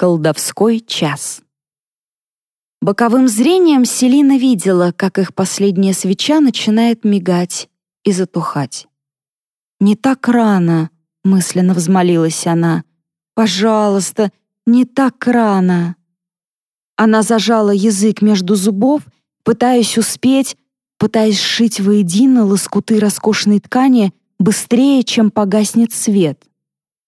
Колдовской час. Боковым зрением Селина видела, как их последняя свеча начинает мигать и затухать. «Не так рано», — мысленно взмолилась она. «Пожалуйста, не так рано». Она зажала язык между зубов, пытаясь успеть, пытаясь сшить воедино лоскуты роскошной ткани быстрее, чем погаснет свет.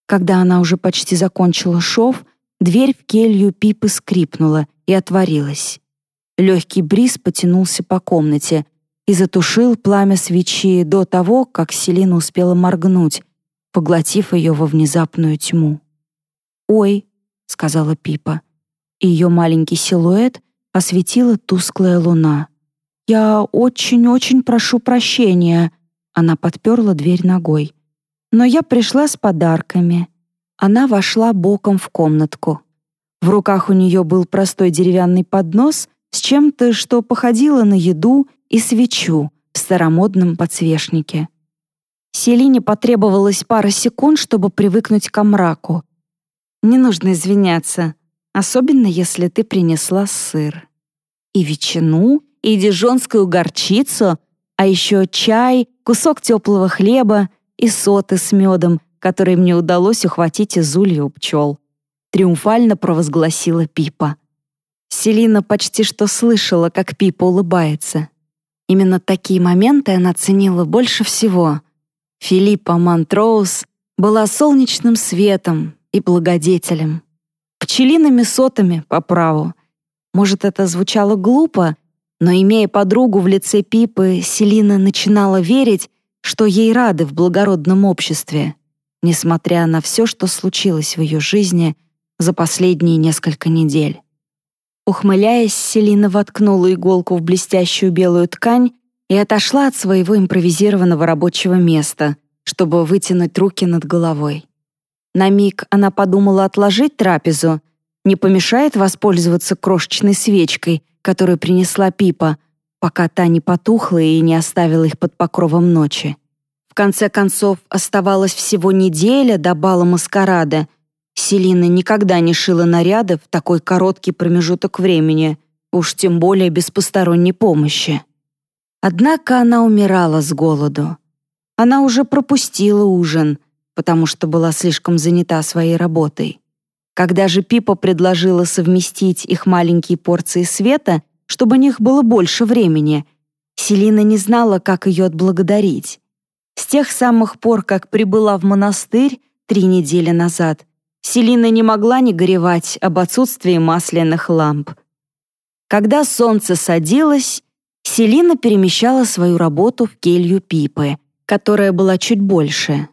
Когда она уже почти закончила шов, дверь в келью Пипы скрипнула и отворилась. Легкий бриз потянулся по комнате и затушил пламя свечи до того, как Селина успела моргнуть, поглотив ее во внезапную тьму. «Ой», — сказала Пипа, и ее маленький силуэт осветила тусклая луна. «Я очень-очень прошу прощения», — она подперла дверь ногой. Но я пришла с подарками. Она вошла боком в комнатку. В руках у нее был простой деревянный поднос с чем-то, что походило на еду и свечу в старомодном подсвечнике. Селине потребовалось пара секунд, чтобы привыкнуть к мраку. Не нужно извиняться, особенно если ты принесла сыр. И ветчину, и дижонскую горчицу, а еще чай, кусок теплого хлеба — и соты с медом, которые мне удалось ухватить из улья у пчел. Триумфально провозгласила Пипа. Селина почти что слышала, как Пипа улыбается. Именно такие моменты она ценила больше всего. Филиппа Монтроуз была солнечным светом и благодетелем. Пчелиными сотами по праву. Может, это звучало глупо, но, имея подругу в лице Пипы, Селина начинала верить, что ей рады в благородном обществе, несмотря на все, что случилось в ее жизни за последние несколько недель. Ухмыляясь, Селина воткнула иголку в блестящую белую ткань и отошла от своего импровизированного рабочего места, чтобы вытянуть руки над головой. На миг она подумала отложить трапезу, не помешает воспользоваться крошечной свечкой, которую принесла Пипа — пока та не потухла и не оставила их под покровом ночи. В конце концов, оставалась всего неделя до бала маскарада. Селина никогда не шила наряды в такой короткий промежуток времени, уж тем более без посторонней помощи. Однако она умирала с голоду. Она уже пропустила ужин, потому что была слишком занята своей работой. Когда же Пипа предложила совместить их маленькие порции света, чтобы у них было больше времени. Селина не знала, как ее отблагодарить. С тех самых пор, как прибыла в монастырь три недели назад, Селина не могла не горевать об отсутствии масляных ламп. Когда солнце садилось, Селина перемещала свою работу в келью Пипы, которая была чуть больше.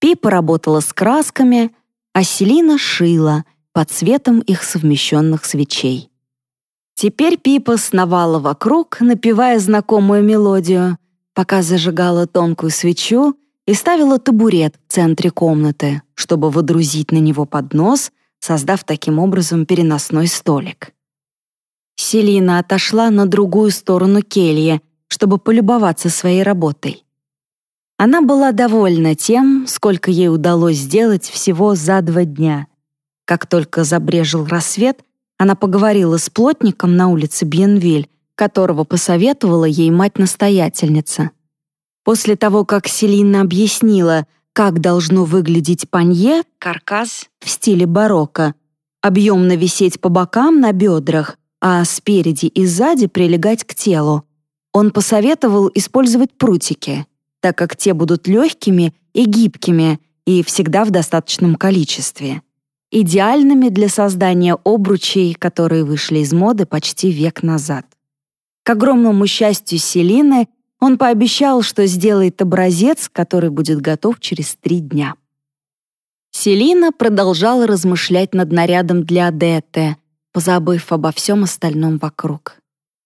Пипа работала с красками, а Селина шила под цветом их совмещенных свечей. Теперь Пипа сновала вокруг, напевая знакомую мелодию, пока зажигала тонкую свечу и ставила табурет в центре комнаты, чтобы водрузить на него поднос, создав таким образом переносной столик. Селина отошла на другую сторону кельи, чтобы полюбоваться своей работой. Она была довольна тем, сколько ей удалось сделать всего за два дня. Как только забрежил рассвет — она поговорила с плотником на улице Бьенвиль, которого посоветовала ей мать-настоятельница. После того, как Селина объяснила, как должно выглядеть панье, каркас в стиле барокко, объемно висеть по бокам на бедрах, а спереди и сзади прилегать к телу, он посоветовал использовать прутики, так как те будут легкими и гибкими и всегда в достаточном количестве идеальными для создания обручей, которые вышли из моды почти век назад. К огромному счастью Селины, он пообещал, что сделает образец, который будет готов через три дня. Селина продолжала размышлять над нарядом для Адетте, позабыв обо всем остальном вокруг.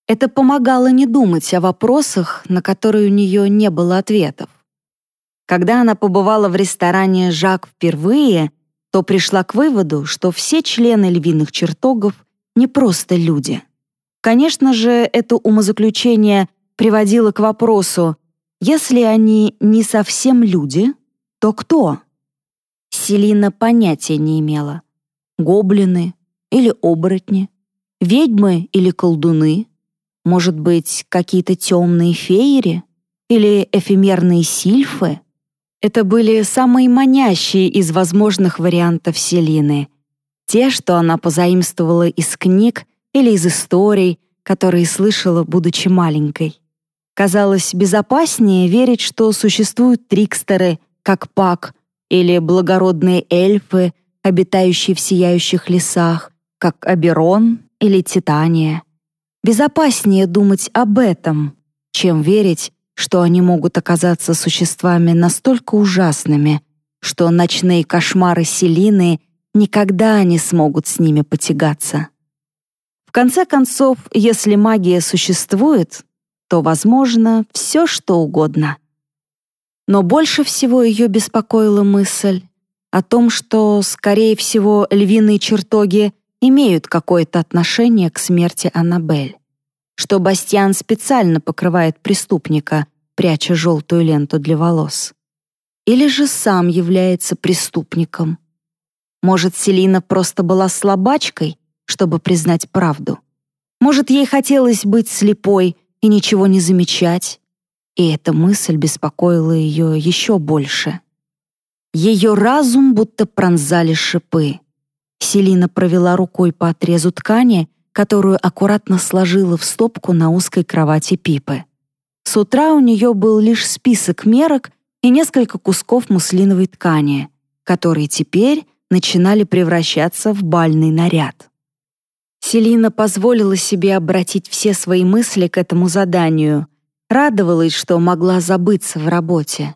Это помогало не думать о вопросах, на которые у нее не было ответов. Когда она побывала в ресторане «Жак» впервые, то пришла к выводу, что все члены львиных чертогов не просто люди. Конечно же, это умозаключение приводило к вопросу, если они не совсем люди, то кто? Селина понятия не имела. Гоблины, или оборотни? Ведьмы или колдуны? Может быть, какие-то темные феери? Или эфемерные сильфы? Это были самые манящие из возможных вариантов Селины. Те, что она позаимствовала из книг или из историй, которые слышала, будучи маленькой. Казалось безопаснее верить, что существуют трикстеры, как Пак, или благородные эльфы, обитающие в сияющих лесах, как Аберон или Титания. Безопаснее думать об этом, чем верить, что они могут оказаться существами настолько ужасными, что ночные кошмары Селины никогда не смогут с ними потягаться. Конце концов, если магия существует, то, возможно, все что угодно. Но больше всего ее беспокоила мысль о том, что, скорее всего, львиные чертоги имеют какое-то отношение к смерти Аннабель, что Бастиан специально покрывает преступника, пряча желтую ленту для волос. Или же сам является преступником. Может, Селина просто была слабачкой, чтобы признать правду. Может, ей хотелось быть слепой и ничего не замечать. И эта мысль беспокоила ее еще больше. Ее разум будто пронзали шипы. Селина провела рукой по отрезу ткани, которую аккуратно сложила в стопку на узкой кровати Пипы. С утра у нее был лишь список мерок и несколько кусков муслиновой ткани, которые теперь начинали превращаться в бальный наряд. Селина позволила себе обратить все свои мысли к этому заданию, радовалась, что могла забыться в работе.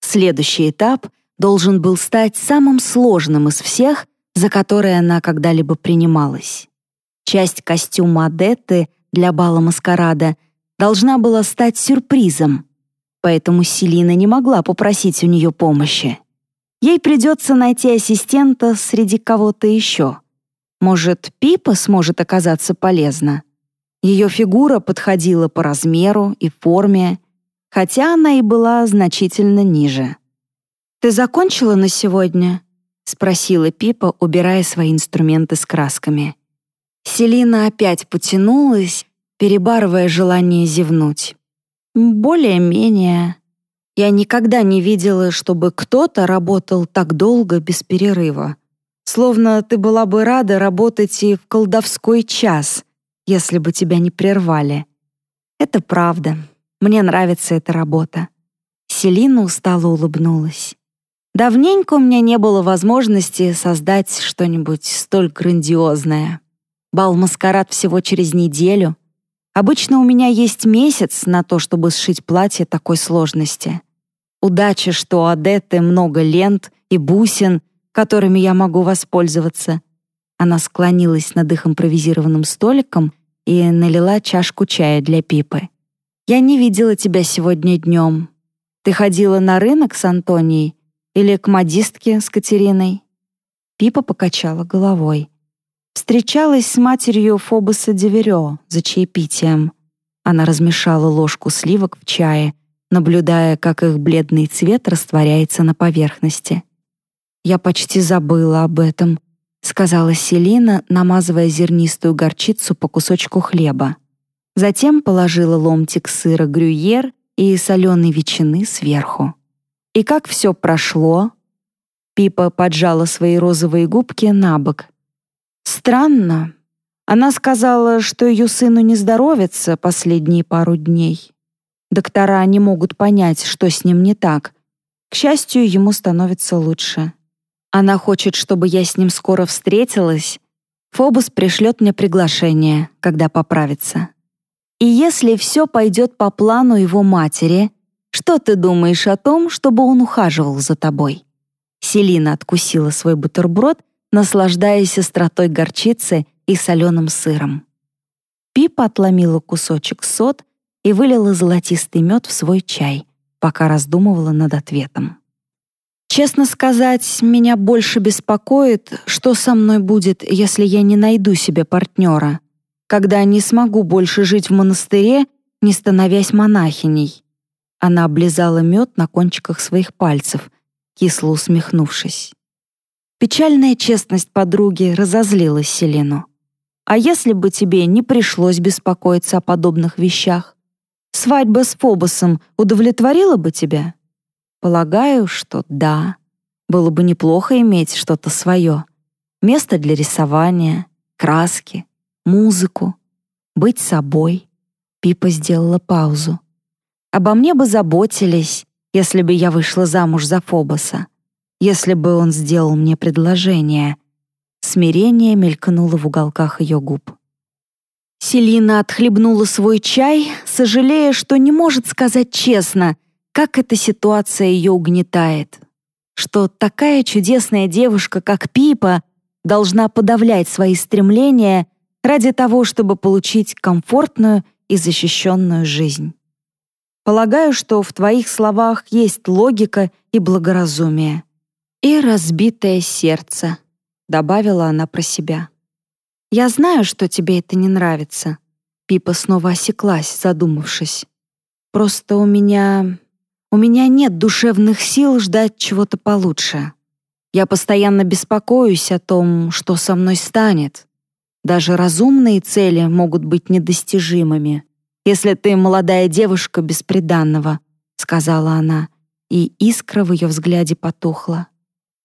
Следующий этап должен был стать самым сложным из всех, за которые она когда-либо принималась. Часть костюма Адетты для бала маскарада должна была стать сюрпризом, поэтому Селина не могла попросить у нее помощи. Ей придется найти ассистента среди кого-то еще — может, Пипа сможет оказаться полезна? Ее фигура подходила по размеру и форме, хотя она и была значительно ниже. «Ты закончила на сегодня?» — спросила Пипа, убирая свои инструменты с красками. Селина опять потянулась, перебарывая желание зевнуть. «Более-менее. Я никогда не видела, чтобы кто-то работал так долго без перерыва. Словно ты была бы рада работать и в колдовской час, если бы тебя не прервали. Это правда. Мне нравится эта работа. Селина устало улыбнулась. Давненько у меня не было возможности создать что-нибудь столь грандиозное. Бал-маскарад всего через неделю. Обычно у меня есть месяц на то, чтобы сшить платье такой сложности. Удача, что у Адетты много лент и бусин, которыми я могу воспользоваться». Она склонилась над их импровизированным столиком и налила чашку чая для Пипы. «Я не видела тебя сегодня днем. Ты ходила на рынок с Антонией или к модистке с Катериной?» Пипа покачала головой. Встречалась с матерью Фобоса Деверё за чаепитием. Она размешала ложку сливок в чае, наблюдая, как их бледный цвет растворяется на поверхности. «Я почти забыла об этом», — сказала Селина, намазывая зернистую горчицу по кусочку хлеба. Затем положила ломтик сыра грюйер и соленой ветчины сверху. «И как все прошло?» Пипа поджала свои розовые губки на бок. «Странно. Она сказала, что ее сыну не здоровится последние пару дней. Доктора не могут понять, что с ним не так. К счастью, ему становится лучше. Она хочет, чтобы я с ним скоро встретилась. Фобус пришлет мне приглашение, когда поправится. И если все пойдет по плану его матери, что ты думаешь о том, чтобы он ухаживал за тобой?» Селина откусила свой бутерброд, наслаждаясь остротой горчицы и соленым сыром. Пипа отломила кусочек сот и вылила золотистый мед в свой чай, пока раздумывала над ответом. Честно сказать, меня больше беспокоит, что со мной будет, если я не найду себе партнера, когда не смогу больше жить в монастыре, не становясь монахиней. Она облизала мед на кончиках своих пальцев, кисло усмехнувшись. Печальная честность подруги разозлила Селину. А если бы тебе не пришлось беспокоиться о подобных вещах? Свадьба с Фобосом удовлетворила бы тебя? Полагаю, что да. Было бы неплохо иметь что-то свое. Место для рисования, краски, музыку, быть собой. Пипа сделала паузу. Обо мне бы заботились, если бы я вышла замуж за Фобоса, если бы он сделал мне предложение. Смирение мелькнуло в уголках ее губ. Селина отхлебнула свой чай, сожалея, что не может сказать честно, как эта ситуация ее угнетает. Что такая чудесная девушка, как Пипа, должна подавлять свои стремления ради того, чтобы получить комфортную и защищенную жизнь. Полагаю, что в твоих словах есть логика и благоразумие. И разбитое сердце, добавила она про себя. Я знаю, что тебе это не нравится. Пипа снова осеклась, задумавшись. Просто у меня... У меня нет душевных сил ждать чего-то получше. Я постоянно беспокоюсь о том, что со мной станет. Даже разумные цели могут быть недостижимыми, если ты молодая девушка бесприданного», — сказала она, и искра в ее взгляде потухла.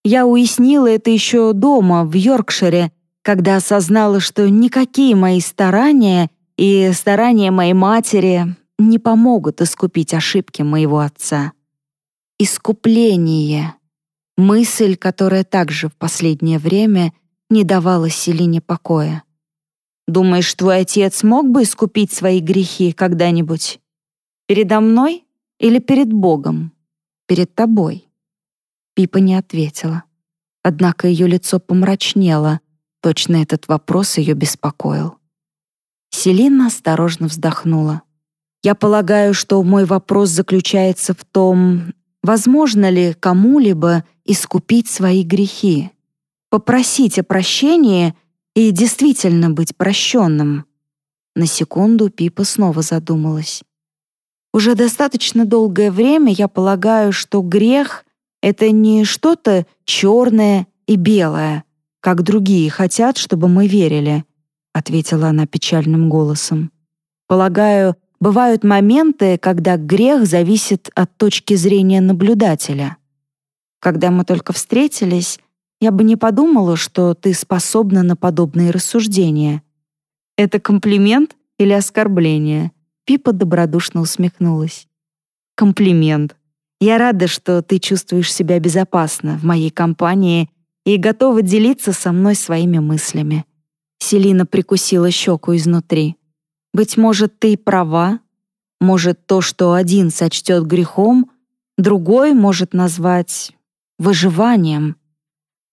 Я уяснила это еще дома, в Йоркшире, когда осознала, что никакие мои старания и старания моей матери не помогут искупить ошибки моего отца. Искупление — мысль, которая также в последнее время не давала Селине покоя. Думаешь, твой отец мог бы искупить свои грехи когда-нибудь? Передо мной или перед Богом? Перед тобой?» Пипа не ответила. Однако ее лицо помрачнело. Точно этот вопрос ее беспокоил. Селина осторожно вздохнула. «Я полагаю, что мой вопрос заключается в том, возможно ли кому-либо искупить свои грехи, попросить о прощении — и действительно быть прощенным. На секунду Пипа снова задумалась. Уже достаточно долгое время я полагаю, что грех — это не что-то черное и белое, как другие хотят, чтобы мы верили, — ответила она печальным голосом. Полагаю, бывают моменты, когда грех зависит от точки зрения наблюдателя. Когда мы только встретились, я бы не подумала, что ты способна на подобные рассуждения. Это комплимент или оскорбление? Пипа добродушно усмехнулась. Комплимент. Я рада, что ты чувствуешь себя безопасно в моей компании и готова делиться со мной своими мыслями. Селина прикусила щеку изнутри. Быть может, ты права? Может, то, что один сочтет грехом, другой может назвать выживанием.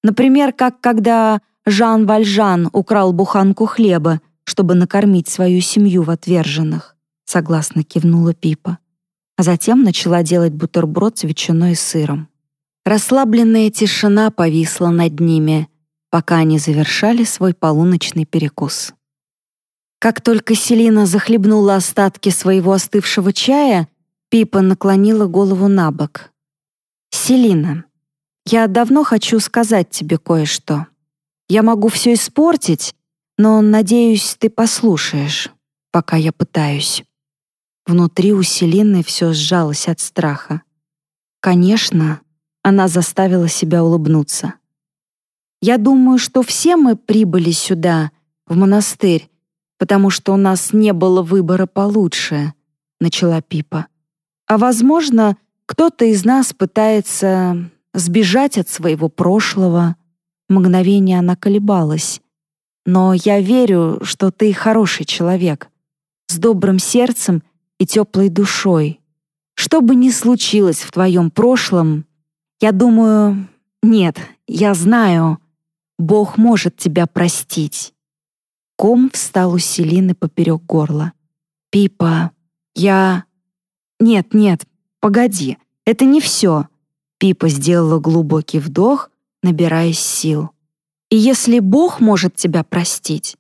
Например, как когда Жан Вальжан украл буханку хлеба, чтобы накормить свою семью в отверженных. Согласно кивнула Пипа. А затем начала делать бутерброд с ветчиной и сыром. Расслабленная тишина повисла над ними, пока они завершали свой полуночный перекус. Как только Селина захлебнула остатки своего остывшего чая, Пипа наклонила голову на бок. «Селина, я давно хочу сказать тебе кое-что. Я могу все испортить, но, надеюсь, ты послушаешь, пока я пытаюсь». Внутри у Селины все сжалось от страха. Конечно, она заставила себя улыбнуться. «Я думаю, что все мы прибыли сюда, в монастырь, потому что у нас не было выбора получше», — начала Пипа. «А, возможно, кто-то из нас пытается сбежать от своего прошлого. Мгновение она колебалась. Но я верю, что ты хороший человек, с добрым сердцем и теплой душой. Что бы ни случилось в твоем прошлом, я думаю... Нет, я знаю, Бог может тебя простить. Ком встал у Селины поперек горла. «Пипа, я...» «Нет, нет, погоди, это не все. Пипа сделала глубокий вдох, набираясь сил. «И если Бог может тебя простить,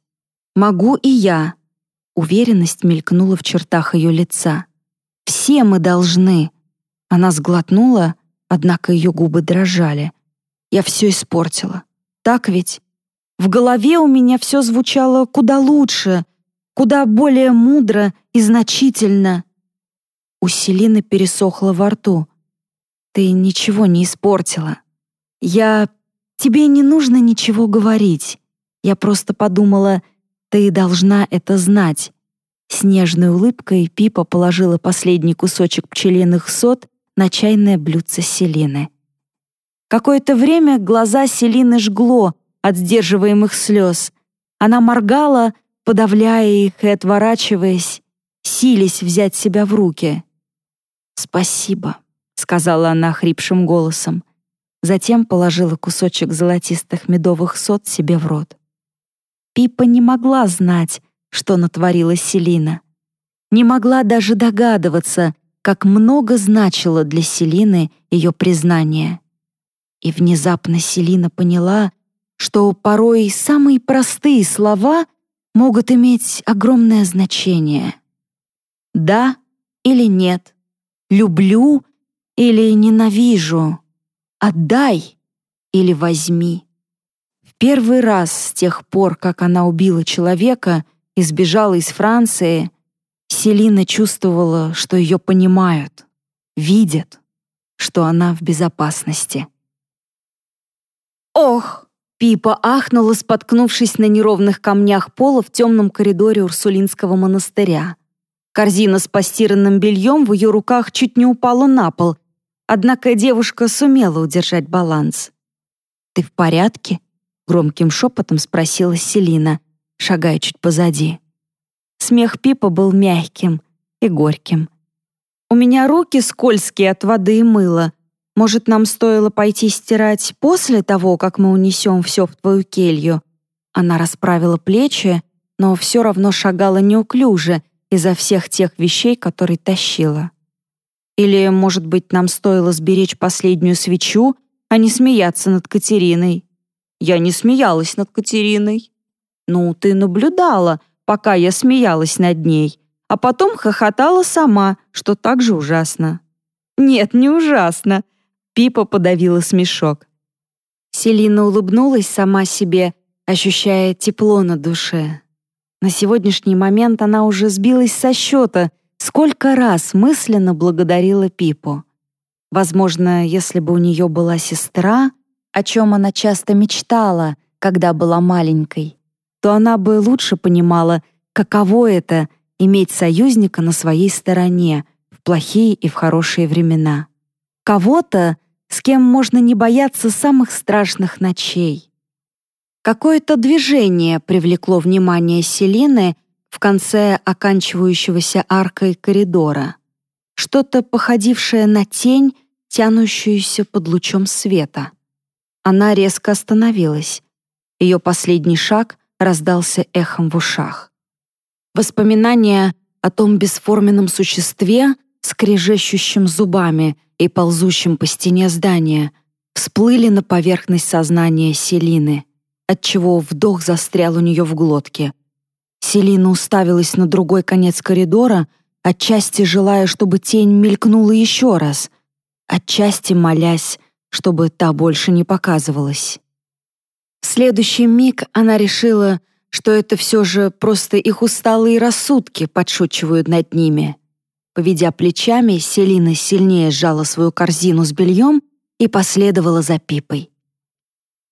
могу и я». Уверенность мелькнула в чертах ее лица. «Все мы должны». Она сглотнула, однако ее губы дрожали. «Я все испортила. Так ведь? В голове у меня все звучало куда лучше, куда более мудро и значительно. У Селины пересохло во рту. «Ты ничего не испортила. Я... Тебе не нужно ничего говорить. Я просто подумала, ты должна это знать». С нежной улыбкой Пипа положила последний кусочек пчелиных сот на чайное блюдце Селины. Какое-то время глаза Селины жгло от сдерживаемых слез. Она моргала, подавляя их и отворачиваясь, сились взять себя в руки. «Спасибо», — сказала она хрипшим голосом. Затем положила кусочек золотистых медовых сот себе в рот. Пипа не могла знать, что натворила Селина. Не могла даже догадываться, как много значило для Селины ее признание. И внезапно Селина поняла, что порой самые простые слова могут иметь огромное значение. «Да» или «нет», «люблю» или «ненавижу», «отдай» или «возьми». В первый раз с тех пор, как она убила человека и сбежала из Франции, Селина чувствовала, что ее понимают, видят, что она в безопасности. «Ох!» Пипа ахнула, споткнувшись на неровных камнях пола в темном коридоре Урсулинского монастыря. Корзина с постиранным бельем в ее руках чуть не упала на пол, однако девушка сумела удержать баланс. «Ты в порядке?» — громким шепотом спросила Селина, шагая чуть позади. Смех Пипа был мягким и горьким. «У меня руки скользкие от воды и мыла», может, нам стоило пойти стирать после того, как мы унесем все в твою келью?» Она расправила плечи, но все равно шагала неуклюже из-за всех тех вещей, которые тащила. Или, может быть, нам стоило сберечь последнюю свечу, а не смеяться над Катериной? Я не смеялась над Катериной. Ну, ты наблюдала, пока я смеялась над ней, а потом хохотала сама, что так же ужасно. Нет, не ужасно. Пипа подавила смешок. Селина улыбнулась сама себе, ощущая тепло на душе. На сегодняшний момент она уже сбилась со счета, сколько раз мысленно благодарила Пипу. Возможно, если бы у нее была сестра, о чем она часто мечтала, когда была маленькой, то она бы лучше понимала, каково это — иметь союзника на своей стороне в плохие и в хорошие времена. Кого-то, с кем можно не бояться самых страшных ночей. Какое-то движение привлекло внимание Селины в конце оканчивающегося аркой коридора. Что-то походившее на тень, тянущуюся под лучом света. Она резко остановилась. Ее последний шаг раздался эхом в ушах. Воспоминания о том бесформенном существе, скрежещущем зубами и ползущем по стене здания, всплыли на поверхность сознания Селины, отчего вдох застрял у нее в глотке. Селина уставилась на другой конец коридора, отчасти желая, чтобы тень мелькнула еще раз, отчасти молясь, чтобы та больше не показывалась. В следующий миг она решила, что это все же просто их усталые рассудки подшучивают над ними — Поведя плечами, Селина сильнее сжала свою корзину с бельем и последовала за Пипой.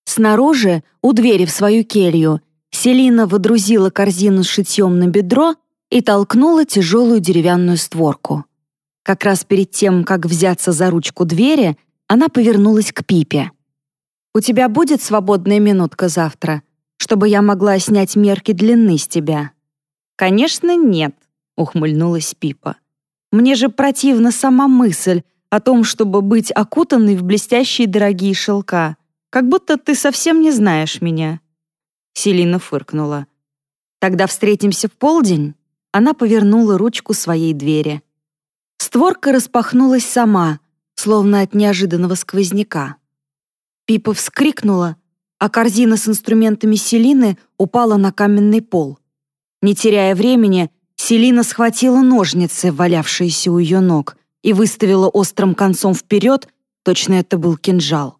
Снаружи, у двери в свою келью, Селина водрузила корзину с шитьем на бедро и толкнула тяжелую деревянную створку. Как раз перед тем, как взяться за ручку двери, она повернулась к Пипе. «У тебя будет свободная минутка завтра, чтобы я могла снять мерки длины с тебя?» «Конечно, нет», — ухмыльнулась Пипа. Мне же противна сама мысль о том, чтобы быть окутанной в блестящие дорогие шелка, как будто ты совсем не знаешь меня». Селина фыркнула. «Тогда встретимся в полдень?» Она повернула ручку своей двери. Створка распахнулась сама, словно от неожиданного сквозняка. Пипа вскрикнула, а корзина с инструментами Селины упала на каменный пол. Не теряя времени, Селина схватила ножницы, валявшиеся у ее ног, и выставила острым концом вперед, точно это был кинжал.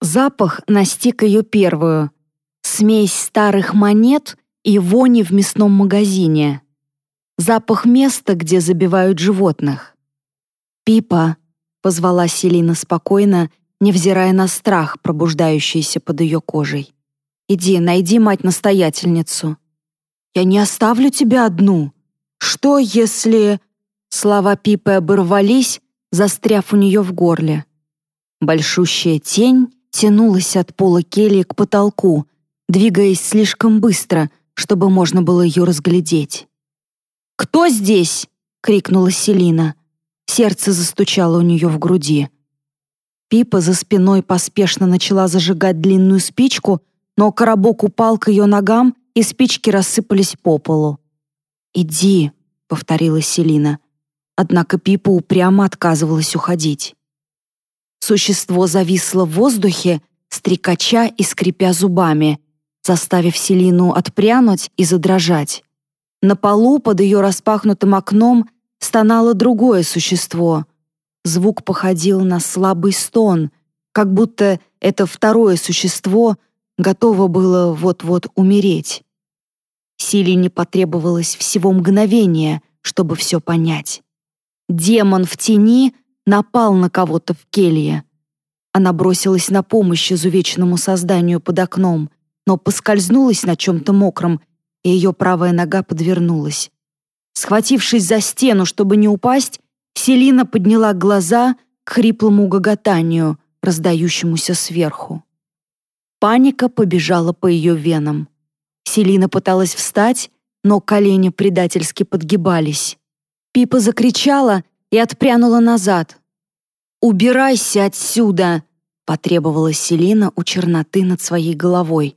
Запах настиг ее первую. Смесь старых монет и вони в мясном магазине. Запах места, где забивают животных. «Пипа», — позвала Селина спокойно, невзирая на страх, пробуждающийся под ее кожей. «Иди, найди мать-настоятельницу». «Я не оставлю тебя одну. Что, если...» Слова Пипы оборвались, застряв у нее в горле. Большущая тень тянулась от пола кельи к потолку, двигаясь слишком быстро, чтобы можно было ее разглядеть. «Кто здесь?» — крикнула Селина. Сердце застучало у нее в груди. Пипа за спиной поспешно начала зажигать длинную спичку, но коробок упал к ее ногам, и спички рассыпались по полу. «Иди», — повторила Селина. Однако Пипа упрямо отказывалась уходить. Существо зависло в воздухе, стрекача и скрипя зубами, заставив Селину отпрянуть и задрожать. На полу под ее распахнутым окном стонало другое существо. Звук походил на слабый стон, как будто это второе существо готово было вот-вот умереть. Силине потребовалось всего мгновение, чтобы все понять. Демон в тени напал на кого-то в келье. Она бросилась на помощь изувеченному созданию под окном, но поскользнулась на чем-то мокром, и ее правая нога подвернулась. Схватившись за стену, чтобы не упасть, Селина подняла глаза к хриплому гоготанию, раздающемуся сверху. Паника побежала по ее венам. Селина пыталась встать, но колени предательски подгибались. Пипа закричала и отпрянула назад. «Убирайся отсюда!» — потребовала Селина у черноты над своей головой.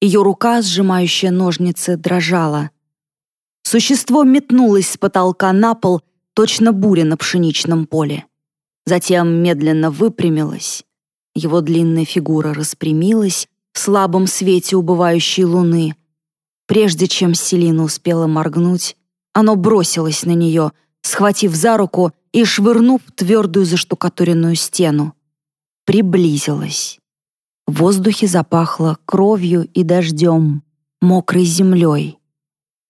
Ее рука, сжимающая ножницы, дрожала. Существо метнулось с потолка на пол, точно буря на пшеничном поле. Затем медленно выпрямилось. Его длинная фигура распрямилась в слабом свете убывающей луны. Прежде чем Селина успела моргнуть, оно бросилось на нее, схватив за руку и швырнув твердую заштукатуренную стену. Приблизилась. В воздухе запахло кровью и дождем, мокрой землей.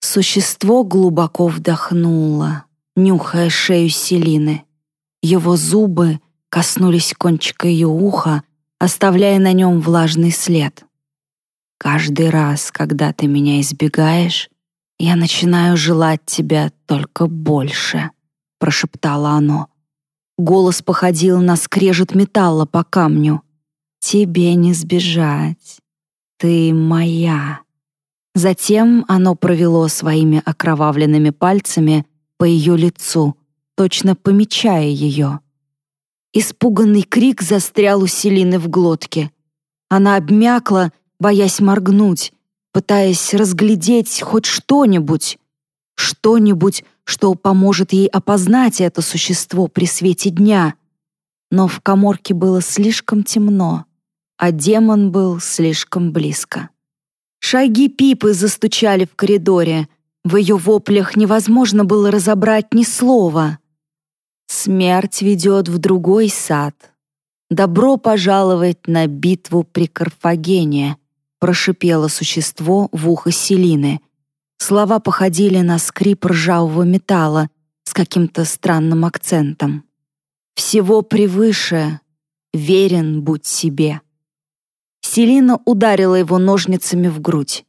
Существо глубоко вдохнуло, нюхая шею Селины. Его зубы коснулись кончика ее уха, оставляя на нем влажный след. «Каждый раз, когда ты меня избегаешь, я начинаю желать тебя только больше», — прошептало оно. Голос походил на скрежет металла по камню. «Тебе не сбежать. Ты моя». Затем оно провело своими окровавленными пальцами по ее лицу, точно помечая ее. Испуганный крик застрял у Селины в глотке. Она обмякла, боясь моргнуть, пытаясь разглядеть хоть что-нибудь. Что-нибудь, что поможет ей опознать это существо при свете дня. Но в коморке было слишком темно, а демон был слишком близко. Шаги Пипы застучали в коридоре. В ее воплях невозможно было разобрать ни слова. Смерть ведет в другой сад. Добро пожаловать на битву при Карфагене, прошипело существо в ухо Селины. Слова походили на скрип ржавого металла с каким-то странным акцентом. Всего превыше, верен будь себе. Селина ударила его ножницами в грудь.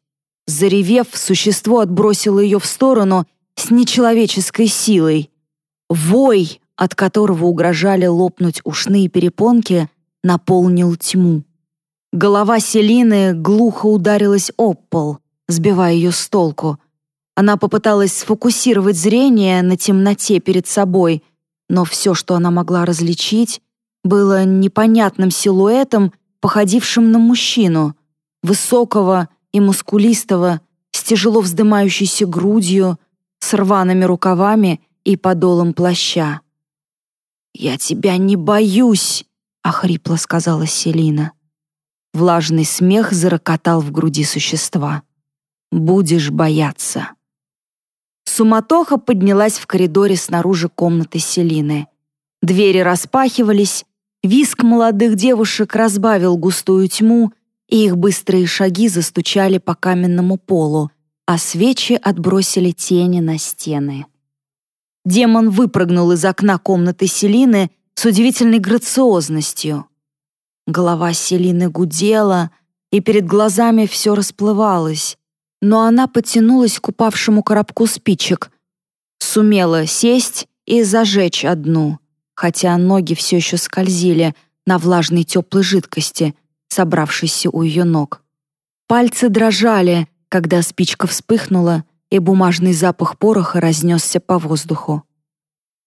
Заревев, существо отбросило ее в сторону с нечеловеческой силой. Вой от которого угрожали лопнуть ушные перепонки, наполнил тьму. Голова Селины глухо ударилась об пол, сбивая ее с толку. Она попыталась сфокусировать зрение на темноте перед собой, но все, что она могла различить, было непонятным силуэтом, походившим на мужчину, высокого и мускулистого, с тяжело вздымающейся грудью, с рваными рукавами и подолом плаща. «Я тебя не боюсь», — охрипло сказала Селина. Влажный смех зарокотал в груди существа. «Будешь бояться». Суматоха поднялась в коридоре снаружи комнаты Селины. Двери распахивались, Виск молодых девушек разбавил густую тьму, и их быстрые шаги застучали по каменному полу, а свечи отбросили тени на стены. Демон выпрыгнул из окна комнаты Селины с удивительной грациозностью. Голова Селины гудела, и перед глазами все расплывалось, но она потянулась к упавшему коробку спичек, сумела сесть и зажечь одну, хотя ноги все еще скользили на влажной теплой жидкости, собравшейся у ее ног. Пальцы дрожали, когда спичка вспыхнула, и бумажный запах пороха разнесся по воздуху.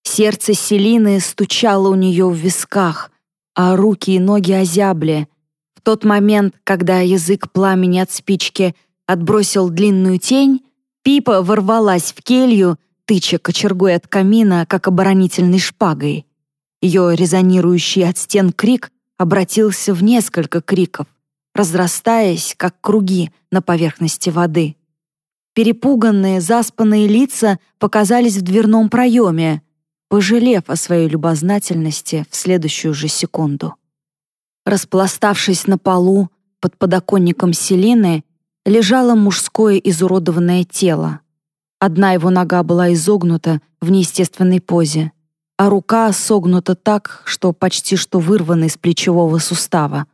Сердце Селины стучало у нее в висках, а руки и ноги озябли. В тот момент, когда язык пламени от спички отбросил длинную тень, Пипа ворвалась в келью, тыча кочергой от камина, как оборонительной шпагой. Ее резонирующий от стен крик обратился в несколько криков, разрастаясь, как круги на поверхности воды. Перепуганные, заспанные лица показались в дверном проеме, пожалев о своей любознательности в следующую же секунду. Распластавшись на полу под подоконником Селины, лежало мужское изуродованное тело. Одна его нога была изогнута в неестественной позе, а рука согнута так, что почти что вырвана из плечевого сустава.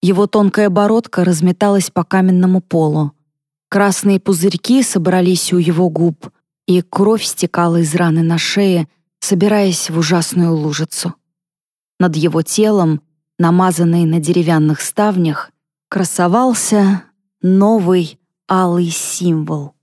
Его тонкая бородка разметалась по каменному полу. Красные пузырьки собрались у его губ, и кровь стекала из раны на шее, собираясь в ужасную лужицу. Над его телом, намазанный на деревянных ставнях, красовался новый алый символ.